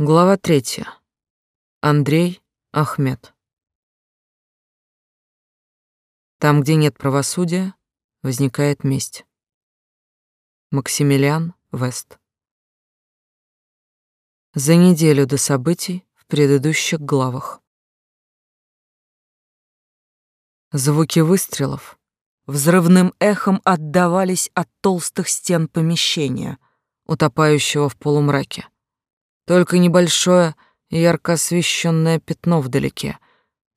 Глава третья. Андрей Ахмед. Там, где нет правосудия, возникает месть. Максимилиан Вест. За неделю до событий в предыдущих главах. Звуки выстрелов взрывным эхом отдавались от толстых стен помещения, утопающего в полумраке. Только небольшое ярко освещенное пятно вдалеке,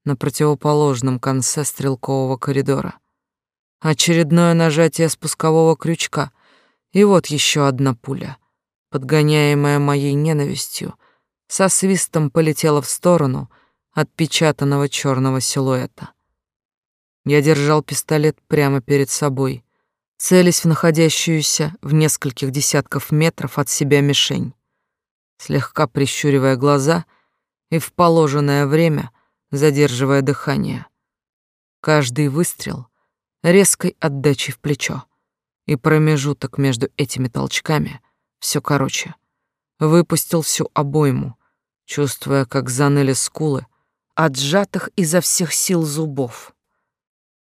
на противоположном конце стрелкового коридора. Очередное нажатие спускового крючка, и вот еще одна пуля, подгоняемая моей ненавистью, со свистом полетела в сторону отпечатанного черного силуэта. Я держал пистолет прямо перед собой, целясь в находящуюся в нескольких десятков метров от себя мишень слегка прищуривая глаза и в положенное время задерживая дыхание. Каждый выстрел резкой отдачей в плечо, и промежуток между этими толчками все короче. Выпустил всю обойму, чувствуя, как заныли скулы от сжатых изо всех сил зубов.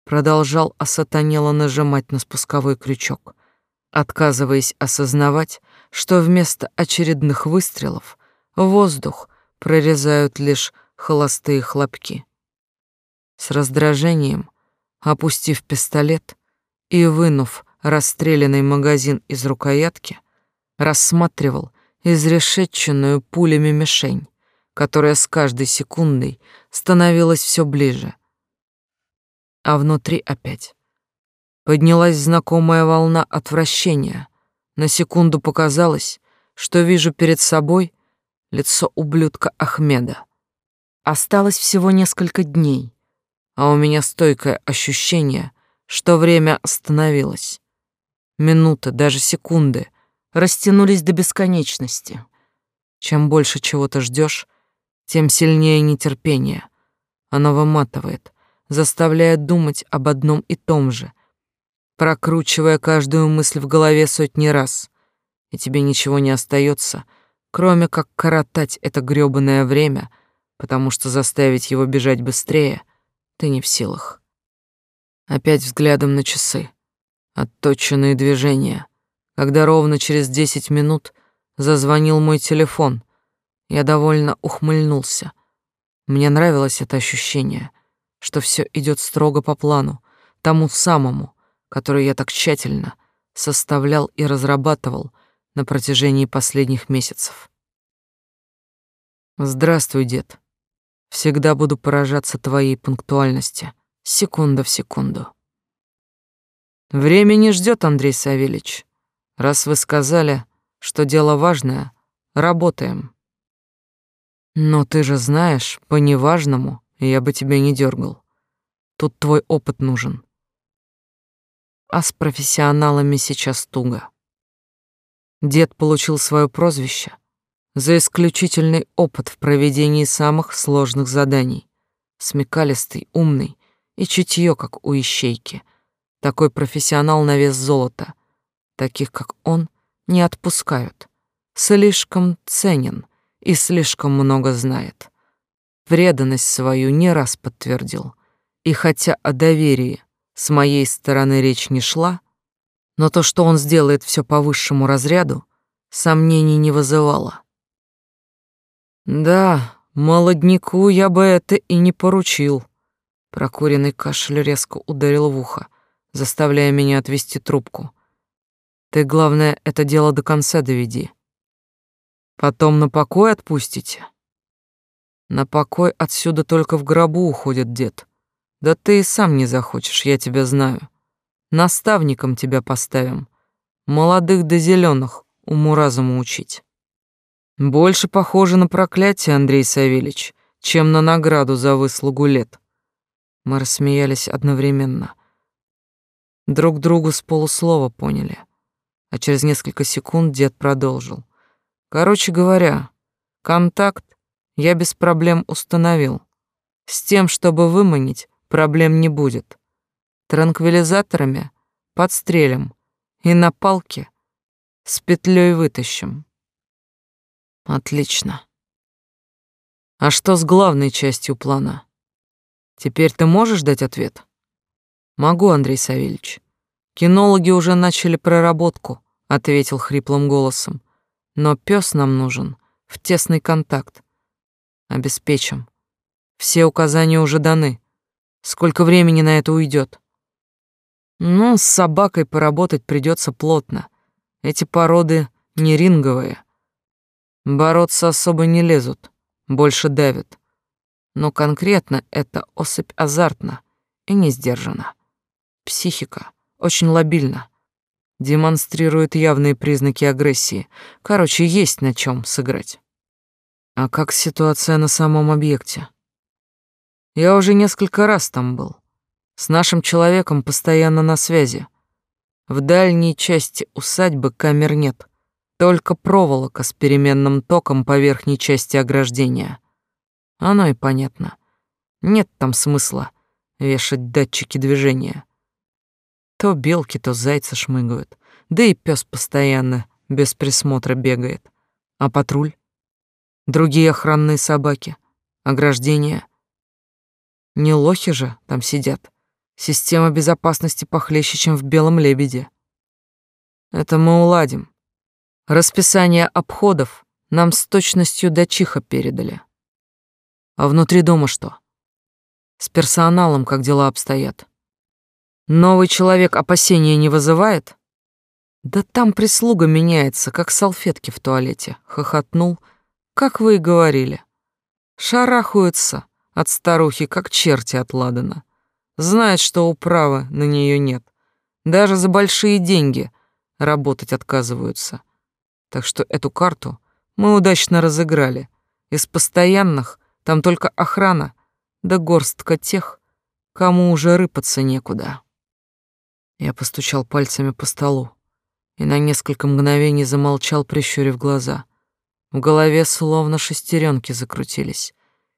Продолжал осатанело нажимать на спусковой крючок, отказываясь осознавать, что вместо очередных выстрелов воздух прорезают лишь холостые хлопки. С раздражением, опустив пистолет и вынув расстрелянный магазин из рукоятки, рассматривал изрешетченную пулями мишень, которая с каждой секундой становилась все ближе. А внутри опять поднялась знакомая волна отвращения — на секунду показалось, что вижу перед собой лицо ублюдка Ахмеда. Осталось всего несколько дней, а у меня стойкое ощущение, что время остановилось. Минуты, даже секунды растянулись до бесконечности. Чем больше чего-то ждешь, тем сильнее нетерпение. Оно выматывает, заставляя думать об одном и том же — прокручивая каждую мысль в голове сотни раз, и тебе ничего не остается, кроме как коротать это грёбаное время, потому что заставить его бежать быстрее ты не в силах. Опять взглядом на часы, отточенные движения. Когда ровно через десять минут зазвонил мой телефон, я довольно ухмыльнулся. Мне нравилось это ощущение, что все идет строго по плану, тому самому, который я так тщательно составлял и разрабатывал на протяжении последних месяцев. Здравствуй, дед. Всегда буду поражаться твоей пунктуальности, секунда в секунду. Время не ждет, Андрей Савельич. Раз вы сказали, что дело важное, работаем. Но ты же знаешь, по неважному я бы тебя не дергал. Тут твой опыт нужен а с профессионалами сейчас туго. Дед получил свое прозвище за исключительный опыт в проведении самых сложных заданий. Смекалистый, умный и чутье, как у ищейки. Такой профессионал на вес золота. Таких, как он, не отпускают. Слишком ценен и слишком много знает. Преданность свою не раз подтвердил. И хотя о доверии с моей стороны речь не шла, но то, что он сделает все по высшему разряду, сомнений не вызывало. Да, молодняку я бы это и не поручил. Прокуренный кашель резко ударил в ухо, заставляя меня отвести трубку. Ты, главное, это дело до конца доведи. Потом на покой отпустите. На покой отсюда только в гробу уходит дед. Да ты и сам не захочешь, я тебя знаю. Наставником тебя поставим. Молодых до зеленых уму-разуму учить. Больше похоже на проклятие, Андрей Савельич, чем на награду за выслугу лет. Мы рассмеялись одновременно. Друг другу с полуслова поняли. А через несколько секунд дед продолжил. Короче говоря, контакт я без проблем установил. С тем, чтобы выманить проблем не будет. Транквилизаторами подстрелим и на палке с петлей вытащим. Отлично. А что с главной частью плана? Теперь ты можешь дать ответ? Могу, Андрей Савельевич. Кинологи уже начали проработку, ответил хриплым голосом. Но пес нам нужен в тесный контакт. Обеспечим. Все указания уже даны. Сколько времени на это уйдет? Ну, с собакой поработать придется плотно. Эти породы не ринговые. Бороться особо не лезут, больше давят. Но конкретно эта особь азартна и не сдержана. Психика очень лобильна. Демонстрирует явные признаки агрессии. Короче, есть на чем сыграть. А как ситуация на самом объекте? Я уже несколько раз там был. С нашим человеком постоянно на связи. В дальней части усадьбы камер нет, только проволока с переменным током по верхней части ограждения. Оно и понятно. Нет там смысла вешать датчики движения. То белки, то зайцы шмыгают, да и пес постоянно без присмотра бегает. А патруль? Другие охранные собаки? Ограждения? Не лохи же там сидят. Система безопасности похлеще, чем в «Белом лебеде». Это мы уладим. Расписание обходов нам с точностью до чиха передали. А внутри дома что? С персоналом как дела обстоят? Новый человек опасения не вызывает? Да там прислуга меняется, как салфетки в туалете, хохотнул, как вы и говорили. Шарахаются от старухи, как черти от ладана. Знает, что управы на нее нет. Даже за большие деньги работать отказываются. Так что эту карту мы удачно разыграли. Из постоянных там только охрана, да горстка тех, кому уже рыпаться некуда. Я постучал пальцами по столу и на несколько мгновений замолчал, прищурив глаза. В голове словно шестеренки закрутились,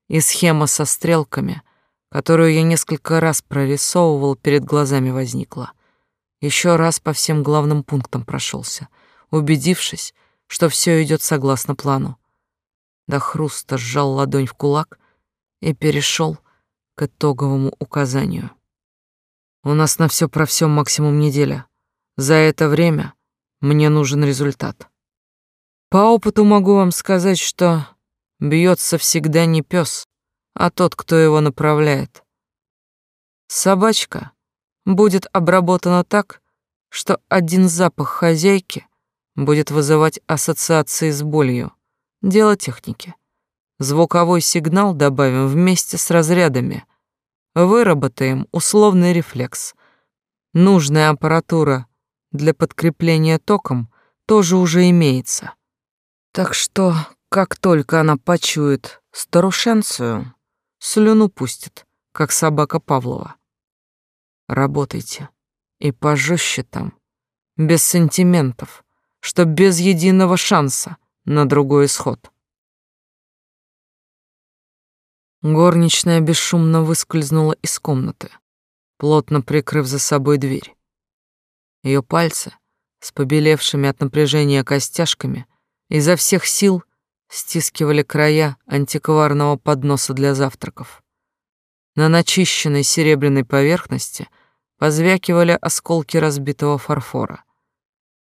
и схема со стрелками — которую я несколько раз прорисовывал, перед глазами возникла. Еще раз по всем главным пунктам прошелся, убедившись, что все идет согласно плану. До хруста сжал ладонь в кулак и перешел к итоговому указанию. У нас на все про все максимум неделя. За это время мне нужен результат. По опыту могу вам сказать, что бьется всегда не пес, а тот, кто его направляет. Собачка будет обработана так, что один запах хозяйки будет вызывать ассоциации с болью. Дело техники. Звуковой сигнал добавим вместе с разрядами. Выработаем условный рефлекс. Нужная аппаратура для подкрепления током тоже уже имеется. Так что, как только она почует старушенцию, слюну пустит, как собака Павлова. Работайте. И пожестче там, без сантиментов, что без единого шанса на другой исход. Горничная бесшумно выскользнула из комнаты, плотно прикрыв за собой дверь. Ее пальцы, с побелевшими от напряжения костяшками, изо всех сил стискивали края антикварного подноса для завтраков. На начищенной серебряной поверхности позвякивали осколки разбитого фарфора.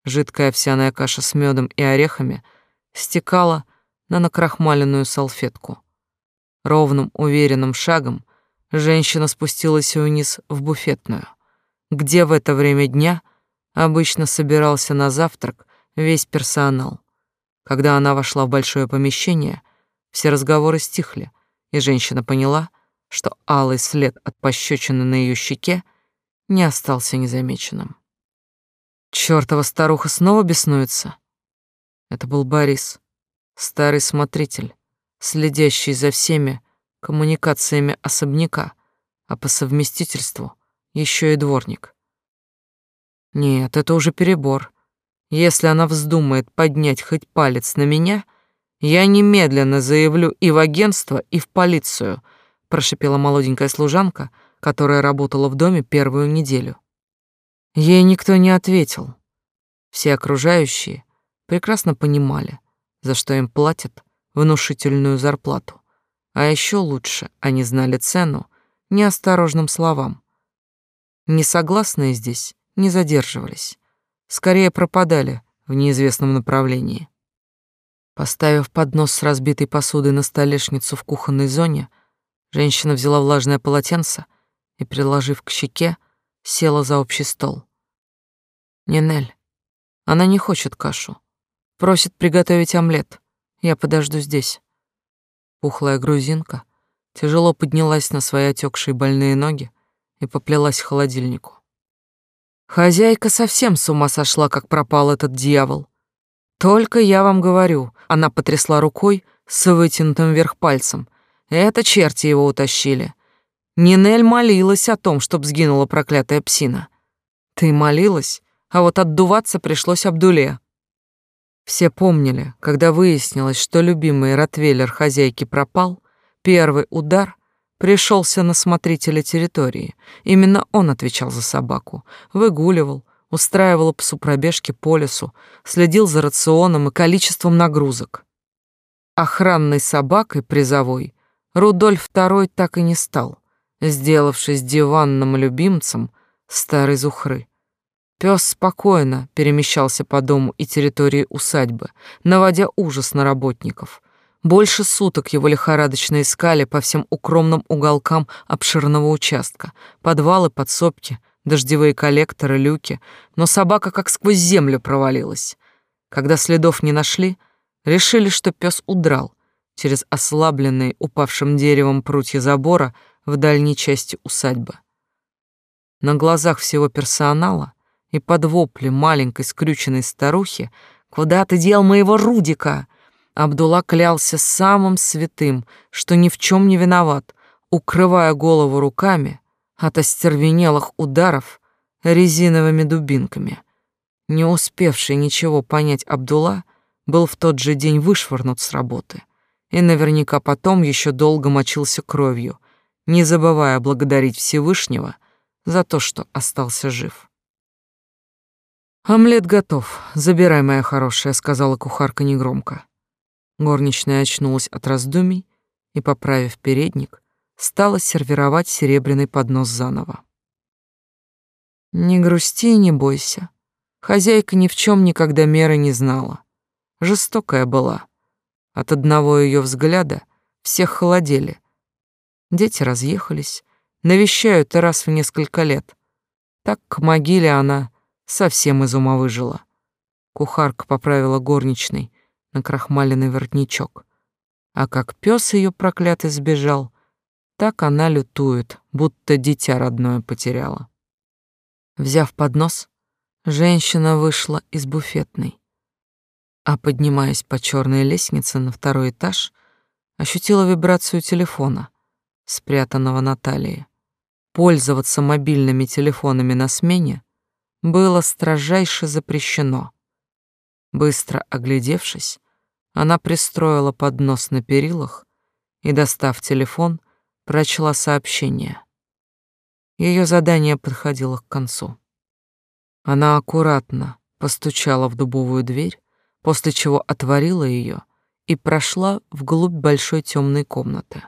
Жидкая овсяная каша с медом и орехами стекала на накрахмаленную салфетку. Ровным, уверенным шагом женщина спустилась вниз в буфетную, где в это время дня обычно собирался на завтрак весь персонал. Когда она вошла в большое помещение, все разговоры стихли, и женщина поняла, что алый след от пощечины на ее щеке не остался незамеченным. Чёртова старуха снова беснуется. Это был Борис, старый смотритель, следящий за всеми коммуникациями особняка, а по совместительству еще и дворник. Нет, это уже перебор. Если она вздумает поднять хоть палец на меня, я немедленно заявлю и в агентство, и в полицию, прошипела молоденькая служанка, которая работала в доме первую неделю. Ей никто не ответил. Все окружающие прекрасно понимали, за что им платят внушительную зарплату. А еще лучше они знали цену неосторожным словам. Несогласные здесь не задерживались, скорее пропадали в неизвестном направлении. Поставив поднос с разбитой посудой на столешницу в кухонной зоне, женщина взяла влажное полотенце и, приложив к щеке, села за общий стол. Нинель, она не хочет кашу, просит приготовить омлет. Я подожду здесь. Пухлая грузинка тяжело поднялась на свои отекшие больные ноги и поплелась к холодильнику. Хозяйка совсем с ума сошла, как пропал этот дьявол. Только я вам говорю, она потрясла рукой с вытянутым вверх пальцем. Это черти его утащили. Нинель молилась о том, чтоб сгинула проклятая псина. Ты молилась, а вот отдуваться пришлось Абдуле. Все помнили, когда выяснилось, что любимый ротвейлер хозяйки пропал, первый удар пришелся на смотрителя территории. Именно он отвечал за собаку, выгуливал, устраивал псу пробежки по лесу, следил за рационом и количеством нагрузок. Охранной собакой призовой Рудольф II так и не стал, сделавшись диванным любимцем старой Зухры. Пес спокойно перемещался по дому и территории усадьбы, наводя ужас на работников. Больше суток его лихорадочно искали по всем укромным уголкам обширного участка, подвалы, подсобки, дождевые коллекторы, люки, но собака как сквозь землю провалилась. Когда следов не нашли, решили, что пес удрал через ослабленные упавшим деревом прутья забора в дальней части усадьбы. На глазах всего персонала и под вопли маленькой скрюченной старухи «Куда ты дел моего Рудика?» Абдулла клялся самым святым, что ни в чем не виноват, укрывая голову руками от остервенелых ударов резиновыми дубинками. Не успевший ничего понять Абдулла был в тот же день вышвырнут с работы и наверняка потом еще долго мочился кровью, не забывая благодарить Всевышнего за то, что остался жив. «Омлет готов. Забирай, моя хорошая», — сказала кухарка негромко. Горничная очнулась от раздумий и, поправив передник, стала сервировать серебряный поднос заново. «Не грусти и не бойся. Хозяйка ни в чем никогда меры не знала. Жестокая была. От одного ее взгляда всех холодели. Дети разъехались, навещают раз в несколько лет. Так к могиле она совсем из ума выжила. Кухарка поправила горничный на крахмаленный воротничок. А как пес ее проклятый сбежал, так она лютует, будто дитя родное потеряла. Взяв поднос, женщина вышла из буфетной, а поднимаясь по черной лестнице на второй этаж, ощутила вибрацию телефона, спрятанного на талии. Пользоваться мобильными телефонами на смене было строжайше запрещено. Быстро оглядевшись, она пристроила поднос на перилах и, достав телефон, прочла сообщение. Ее задание подходило к концу. Она аккуратно постучала в дубовую дверь, после чего отворила ее и прошла вглубь большой темной комнаты.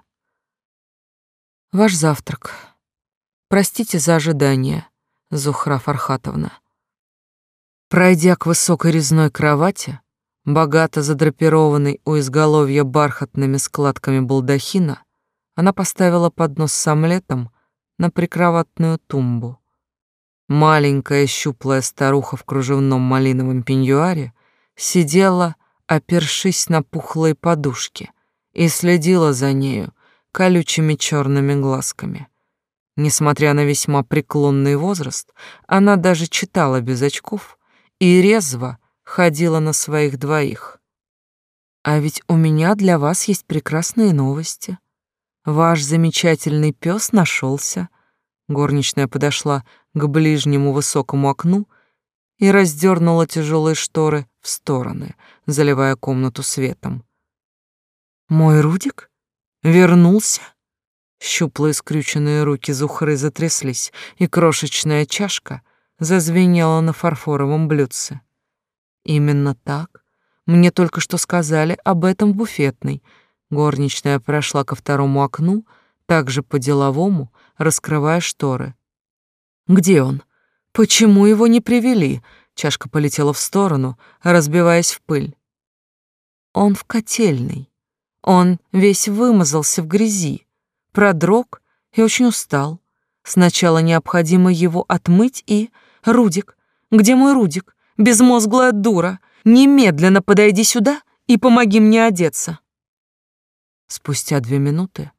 Ваш завтрак. Простите за ожидание. Зухра Фархатовна. Пройдя к высокой резной кровати, богато задрапированной у изголовья бархатными складками балдахина, она поставила поднос с омлетом на прикроватную тумбу. Маленькая щуплая старуха в кружевном малиновом пеньюаре сидела, опершись на пухлые подушки, и следила за нею колючими черными глазками. Несмотря на весьма преклонный возраст, она даже читала без очков и резво ходила на своих двоих. А ведь у меня для вас есть прекрасные новости. Ваш замечательный пес нашелся. Горничная подошла к ближнему высокому окну и раздернула тяжелые шторы в стороны, заливая комнату светом. Мой Рудик вернулся? Щуплые скрюченные руки Зухры затряслись, и крошечная чашка зазвенела на фарфоровом блюдце. Именно так. Мне только что сказали об этом в буфетной. Горничная прошла ко второму окну, также по-деловому, раскрывая шторы. «Где он? Почему его не привели?» Чашка полетела в сторону, разбиваясь в пыль. «Он в котельной. Он весь вымазался в грязи, продрог и очень устал. Сначала необходимо его отмыть и... Рудик, где мой Рудик? Безмозглая дура, немедленно подойди сюда и помоги мне одеться». Спустя две минуты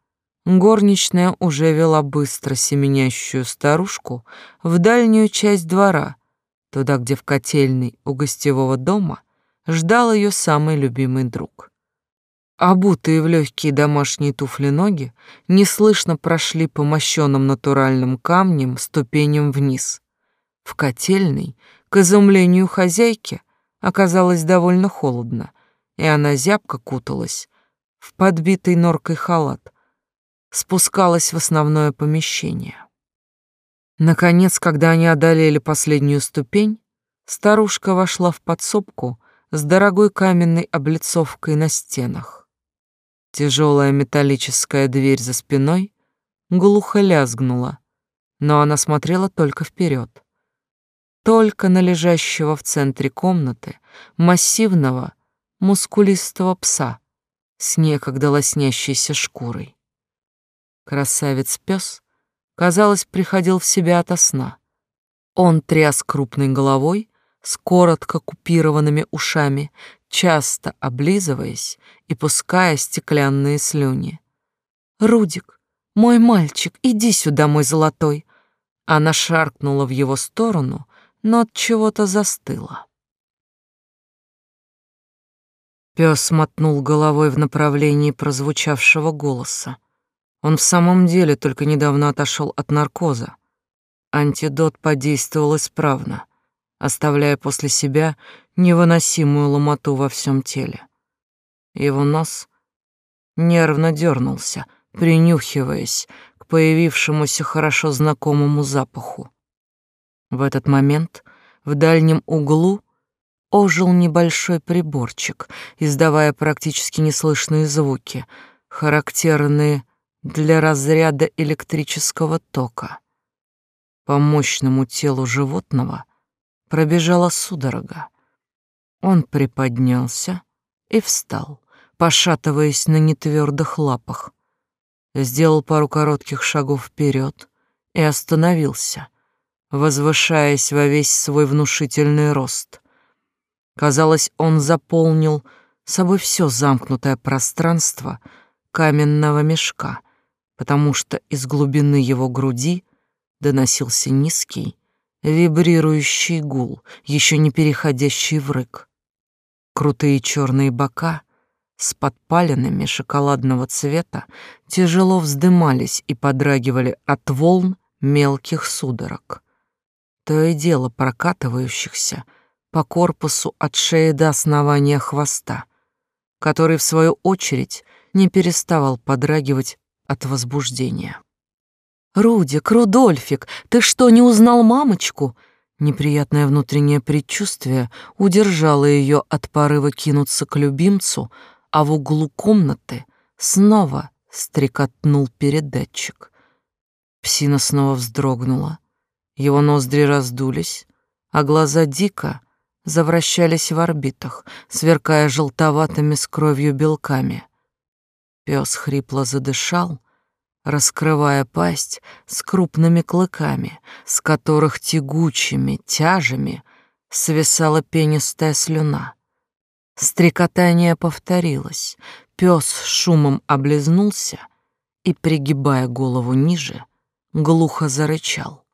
горничная уже вела быстро семенящую старушку в дальнюю часть двора, туда, где в котельной у гостевого дома ждал ее самый любимый друг. Обутые в легкие домашние туфли ноги неслышно прошли по мощенным натуральным камнем ступеням вниз. В котельной, к изумлению хозяйки, оказалось довольно холодно, и она зябко куталась в подбитый норкой халат, спускалась в основное помещение. Наконец, когда они одолели последнюю ступень, старушка вошла в подсобку с дорогой каменной облицовкой на стенах. Тяжелая металлическая дверь за спиной глухо лязгнула, но она смотрела только вперед, только на лежащего в центре комнаты массивного, мускулистого пса с некогда лоснящейся шкурой. Красавец-пес, казалось, приходил в себя ото сна. Он тряс крупной головой, с коротко купированными ушами, часто облизываясь и пуская стеклянные слюни. «Рудик, мой мальчик, иди сюда, мой золотой!» Она шаркнула в его сторону, но от чего-то застыла. Пес мотнул головой в направлении прозвучавшего голоса. Он в самом деле только недавно отошел от наркоза. Антидот подействовал исправно, оставляя после себя невыносимую ломоту во всем теле. Его нос нервно дернулся, принюхиваясь к появившемуся хорошо знакомому запаху. В этот момент в дальнем углу ожил небольшой приборчик, издавая практически неслышные звуки, характерные для разряда электрического тока. По мощному телу животного пробежала судорога. Он приподнялся и встал, пошатываясь на нетвердых лапах. Сделал пару коротких шагов вперед и остановился, возвышаясь во весь свой внушительный рост. Казалось, он заполнил собой все замкнутое пространство каменного мешка — потому что из глубины его груди доносился низкий, вибрирующий гул, еще не переходящий в рык. Крутые черные бока с подпалинами шоколадного цвета тяжело вздымались и подрагивали от волн мелких судорог, то и дело прокатывающихся по корпусу от шеи до основания хвоста, который, в свою очередь, не переставал подрагивать от возбуждения. «Рудик, Рудольфик, ты что, не узнал мамочку?» Неприятное внутреннее предчувствие удержало ее от порыва кинуться к любимцу, а в углу комнаты снова стрекотнул передатчик. Псина снова вздрогнула, его ноздри раздулись, а глаза дико завращались в орбитах, сверкая желтоватыми с кровью белками. Пес хрипло задышал, раскрывая пасть с крупными клыками, с которых тягучими тяжами свисала пенистая слюна. Стрекотание повторилось. Пес шумом облизнулся и, пригибая голову ниже, глухо зарычал.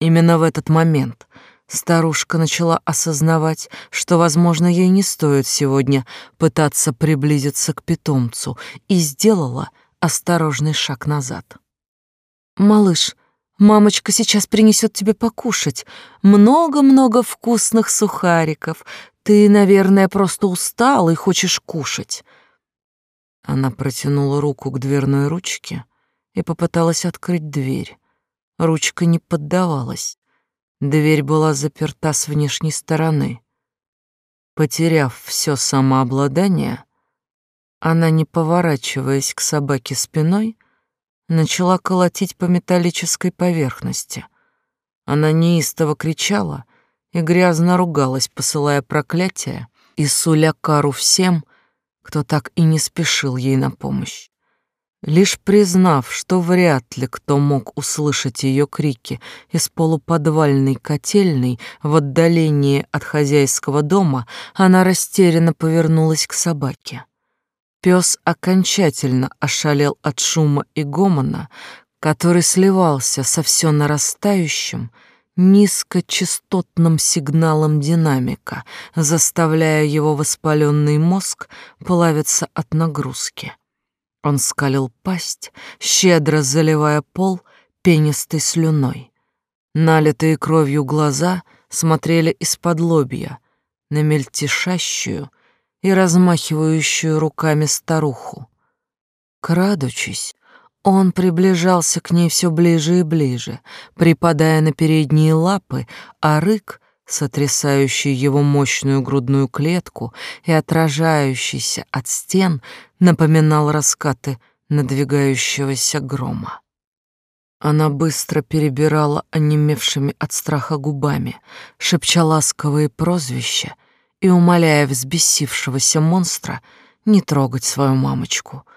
Именно в этот момент Старушка начала осознавать, что, возможно, ей не стоит сегодня пытаться приблизиться к питомцу, и сделала осторожный шаг назад. «Малыш, мамочка сейчас принесет тебе покушать. Много-много вкусных сухариков. Ты, наверное, просто устал и хочешь кушать». Она протянула руку к дверной ручке и попыталась открыть дверь. Ручка не поддавалась. Дверь была заперта с внешней стороны. Потеряв все самообладание, Она, не поворачиваясь к собаке спиной, начала колотить по металлической поверхности. Она неистово кричала и грязно ругалась, посылая проклятия и суля кару всем, кто так и не спешил ей на помощь. Лишь признав, что вряд ли кто мог услышать ее крики из полуподвальной котельной в отдалении от хозяйского дома, она растерянно повернулась к собаке. Пес окончательно ошалел от шума и гомона, который сливался со все нарастающим, низкочастотным сигналом динамика, заставляя его воспаленный мозг плавиться от нагрузки. Он скалил пасть, щедро заливая пол пенистой слюной. Налитые кровью глаза смотрели из-под лобья на мельтешащую и размахивающую руками старуху. Крадучись, он приближался к ней все ближе и ближе, припадая на передние лапы, а рык, сотрясающий его мощную грудную клетку и отражающийся от стен, напоминал раскаты надвигающегося грома. Она быстро перебирала онемевшими от страха губами, шепча ласковые прозвища и умоляя взбесившегося монстра не трогать свою мамочку —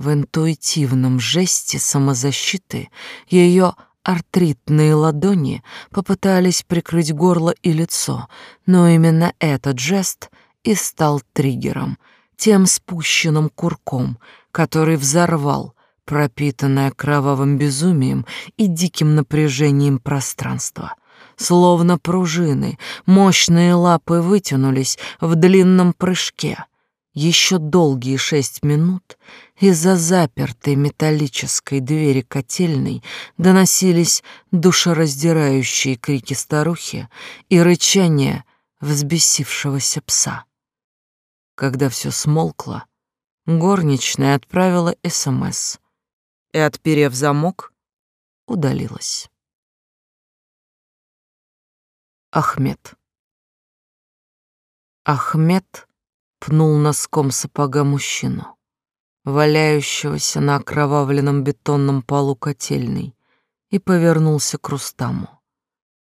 в интуитивном жесте самозащиты ее артритные ладони попытались прикрыть горло и лицо, но именно этот жест и стал триггером, тем спущенным курком, который взорвал пропитанное кровавым безумием и диким напряжением пространство. Словно пружины, мощные лапы вытянулись в длинном прыжке. Еще долгие шесть минут, из-за запертой металлической двери котельной доносились душераздирающие крики старухи и рычание взбесившегося пса. Когда все смолкло, горничная отправила СМС и, отперев замок, удалилась. Ахмед. Ахмед пнул носком сапога мужчину валяющегося на окровавленном бетонном полу котельной, и повернулся к Рустаму.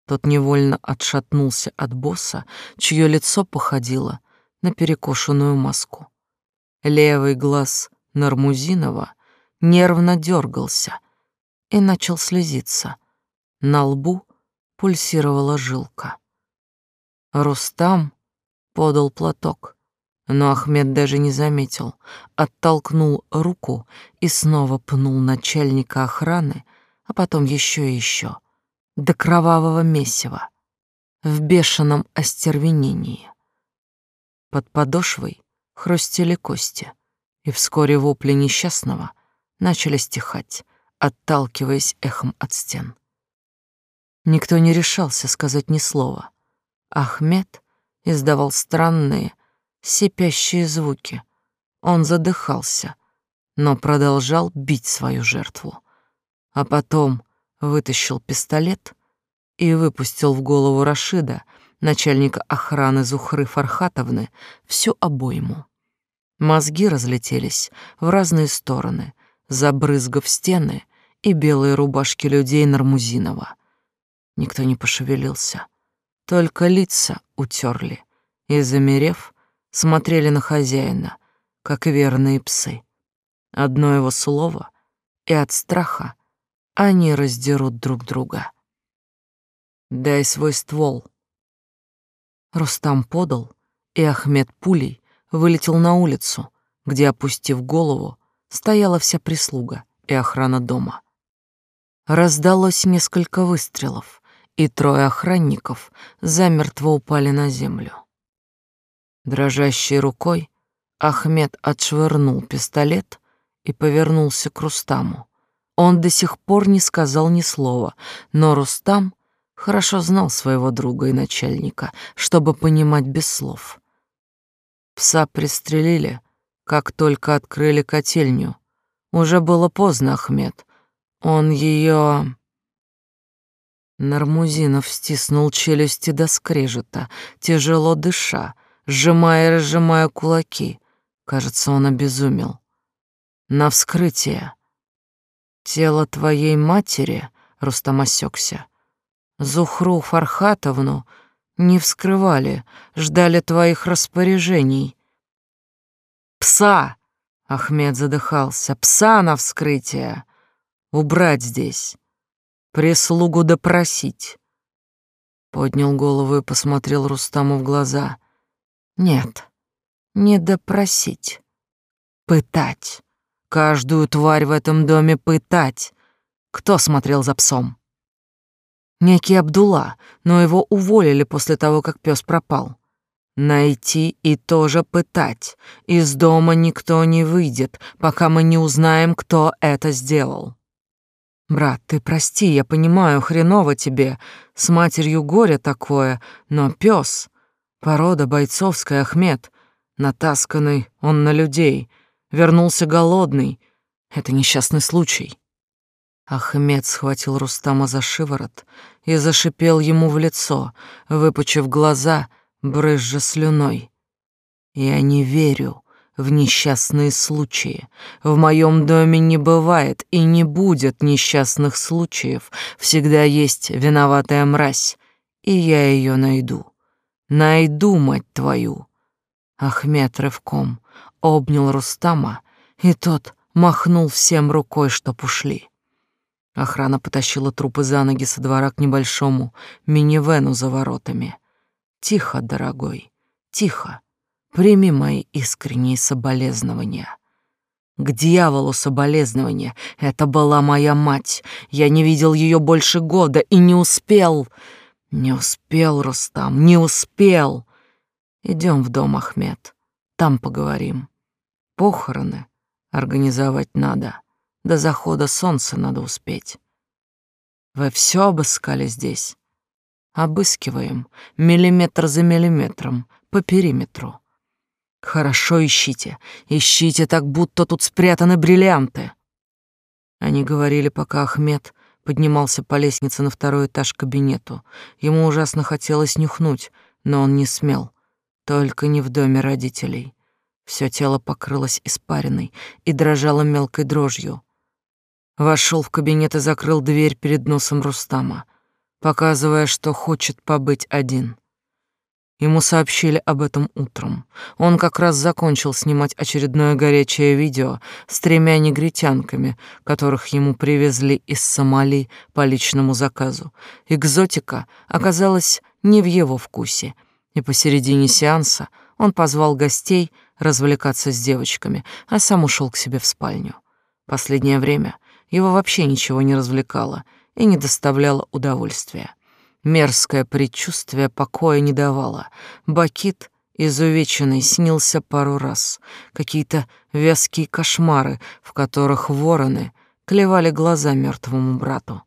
Тот невольно отшатнулся от босса, чье лицо походило на перекошенную маску. Левый глаз Нармузинова нервно дергался и начал слезиться. На лбу пульсировала жилка. Рустам подал платок, но Ахмед даже не заметил, оттолкнул руку и снова пнул начальника охраны, а потом еще и еще, до кровавого месива, в бешеном остервенении. Под подошвой хрустели кости, и вскоре вопли несчастного начали стихать, отталкиваясь эхом от стен. Никто не решался сказать ни слова. Ахмед издавал странные, сипящие звуки. Он задыхался, но продолжал бить свою жертву. А потом вытащил пистолет и выпустил в голову Рашида, начальника охраны Зухры Фархатовны, всю обойму. Мозги разлетелись в разные стороны, забрызгав стены и белые рубашки людей Нармузинова. Никто не пошевелился, только лица утерли и, замерев, смотрели на хозяина, как верные псы. Одно его слово, и от страха они раздерут друг друга. «Дай свой ствол». Рустам подал, и Ахмед пулей вылетел на улицу, где, опустив голову, стояла вся прислуга и охрана дома. Раздалось несколько выстрелов, и трое охранников замертво упали на землю. Дрожащей рукой Ахмед отшвырнул пистолет и повернулся к Рустаму. Он до сих пор не сказал ни слова, но Рустам хорошо знал своего друга и начальника, чтобы понимать без слов. Пса пристрелили, как только открыли котельню. Уже было поздно, Ахмед. Он ее... Нармузинов стиснул челюсти до скрежета, тяжело дыша, сжимая и разжимая кулаки. Кажется, он обезумел. На вскрытие. Тело твоей матери, Рустам осекся. Зухру Фархатовну не вскрывали, ждали твоих распоряжений. Пса! Ахмед задыхался. Пса на вскрытие. Убрать здесь. Прислугу допросить. Поднял голову и посмотрел Рустаму в глаза. Нет, не допросить. Пытать. Каждую тварь в этом доме пытать. Кто смотрел за псом? Некий Абдулла, но его уволили после того, как пес пропал. Найти и тоже пытать. Из дома никто не выйдет, пока мы не узнаем, кто это сделал. Брат, ты прости, я понимаю, хреново тебе. С матерью горе такое, но пес, порода бойцовская Ахмед, натасканный он на людей, вернулся голодный. Это несчастный случай. Ахмед схватил Рустама за шиворот и зашипел ему в лицо, выпучив глаза, брызжа слюной. «Я не верю в несчастные случаи. В моем доме не бывает и не будет несчастных случаев. Всегда есть виноватая мразь, и я ее найду. Найду, мать твою!» Ахмед рывком обнял Рустама, и тот махнул всем рукой, чтоб ушли. Охрана потащила трупы за ноги со двора к небольшому минивену за воротами. «Тихо, дорогой, тихо. Прими мои искренние соболезнования». К дьяволу соболезнования. Это была моя мать. Я не видел ее больше года и не успел. Не успел, Рустам, не успел. Идем в дом, Ахмед. Там поговорим. Похороны организовать надо. До захода солнца надо успеть. Вы все обыскали здесь? Обыскиваем, миллиметр за миллиметром, по периметру. Хорошо ищите, ищите так, будто тут спрятаны бриллианты. Они говорили, пока Ахмед поднимался по лестнице на второй этаж к кабинету. Ему ужасно хотелось нюхнуть, но он не смел. Только не в доме родителей. Все тело покрылось испариной и дрожало мелкой дрожью. Вошел в кабинет и закрыл дверь перед носом Рустама, показывая, что хочет побыть один. Ему сообщили об этом утром. Он как раз закончил снимать очередное горячее видео с тремя негритянками, которых ему привезли из Сомали по личному заказу. Экзотика оказалась не в его вкусе, и посередине сеанса он позвал гостей развлекаться с девочками, а сам ушел к себе в спальню. Последнее время его вообще ничего не развлекало и не доставляло удовольствия. Мерзкое предчувствие покоя не давало. Бакит, изувеченный, снился пару раз. Какие-то вязкие кошмары, в которых вороны клевали глаза мертвому брату.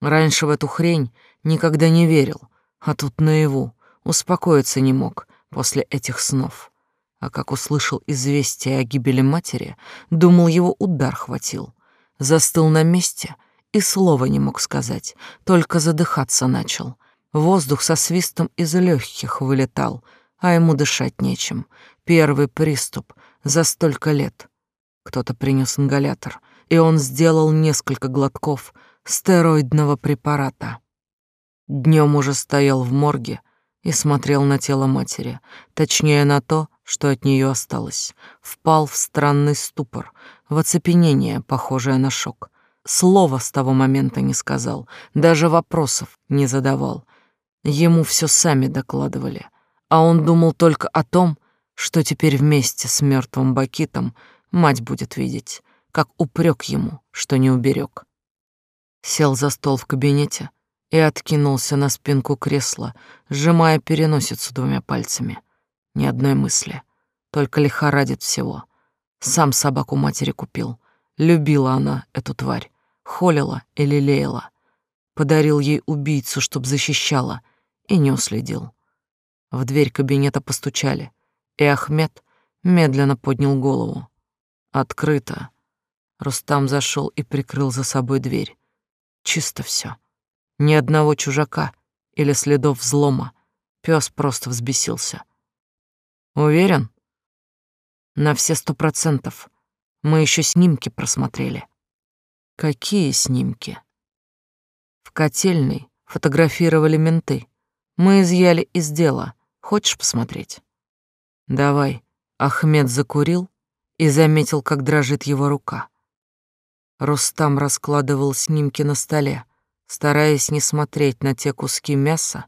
Раньше в эту хрень никогда не верил, а тут наяву успокоиться не мог после этих снов. А как услышал известие о гибели матери, думал, его удар хватил застыл на месте и слова не мог сказать, только задыхаться начал. Воздух со свистом из легких вылетал, а ему дышать нечем. Первый приступ за столько лет. Кто-то принес ингалятор, и он сделал несколько глотков стероидного препарата. Днем уже стоял в морге и смотрел на тело матери, точнее на то, что от нее осталось. Впал в странный ступор, в оцепенение, похожее на шок. Слова с того момента не сказал, даже вопросов не задавал. Ему все сами докладывали, а он думал только о том, что теперь вместе с мертвым Бакитом мать будет видеть, как упрек ему, что не уберег. Сел за стол в кабинете и откинулся на спинку кресла, сжимая переносицу двумя пальцами. Ни одной мысли, только лихорадит всего — сам собаку матери купил. Любила она эту тварь, холила и лелеяла. Подарил ей убийцу, чтоб защищала, и не уследил. В дверь кабинета постучали, и Ахмед медленно поднял голову. Открыто. Рустам зашел и прикрыл за собой дверь. Чисто все. Ни одного чужака или следов взлома. Пес просто взбесился. Уверен? На все сто процентов. Мы еще снимки просмотрели. Какие снимки? В котельной фотографировали менты. Мы изъяли из дела. Хочешь посмотреть? Давай. Ахмед закурил и заметил, как дрожит его рука. Рустам раскладывал снимки на столе, стараясь не смотреть на те куски мяса,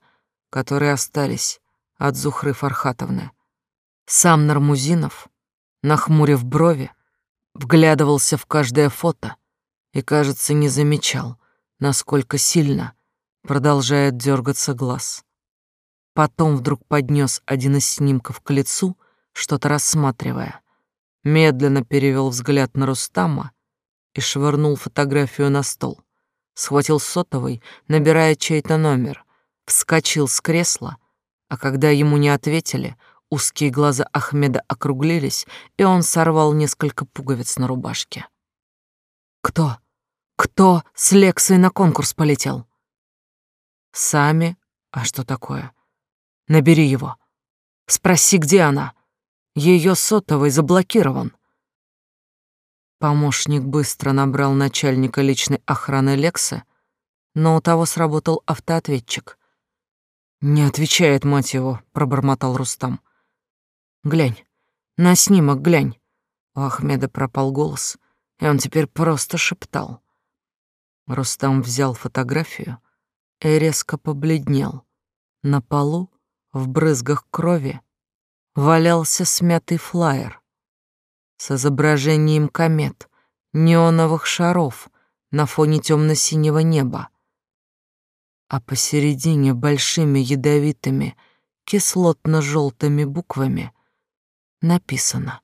которые остались от Зухры Фархатовны. Сам Нармузинов, нахмурив брови, вглядывался в каждое фото и, кажется, не замечал, насколько сильно продолжает дергаться глаз. Потом вдруг поднес один из снимков к лицу, что-то рассматривая. Медленно перевел взгляд на Рустама и швырнул фотографию на стол. Схватил сотовый, набирая чей-то номер, вскочил с кресла, а когда ему не ответили, узкие глаза Ахмеда округлились, и он сорвал несколько пуговиц на рубашке. «Кто? Кто с Лексой на конкурс полетел?» «Сами? А что такое?» Набери его. Спроси, где она. Ее сотовый заблокирован. Помощник быстро набрал начальника личной охраны Лекса, но у того сработал автоответчик. «Не отвечает, мать его», — пробормотал Рустам. «Глянь, на снимок глянь». У Ахмеда пропал голос, и он теперь просто шептал. Рустам взял фотографию и резко побледнел. На полу в брызгах крови валялся смятый флаер с изображением комет, неоновых шаров на фоне темно-синего неба, а посередине большими ядовитыми кислотно-желтыми буквами написано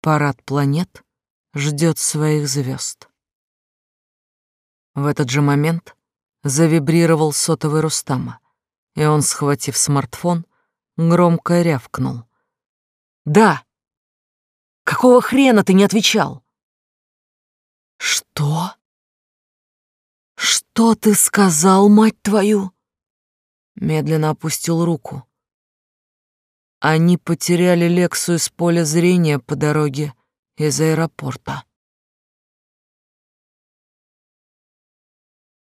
«Парад планет ждет своих звезд». В этот же момент завибрировал сотовый Рустама и он, схватив смартфон, громко рявкнул. «Да! Какого хрена ты не отвечал?» «Что? Что ты сказал, мать твою?» Медленно опустил руку. Они потеряли Лексу из поля зрения по дороге из аэропорта.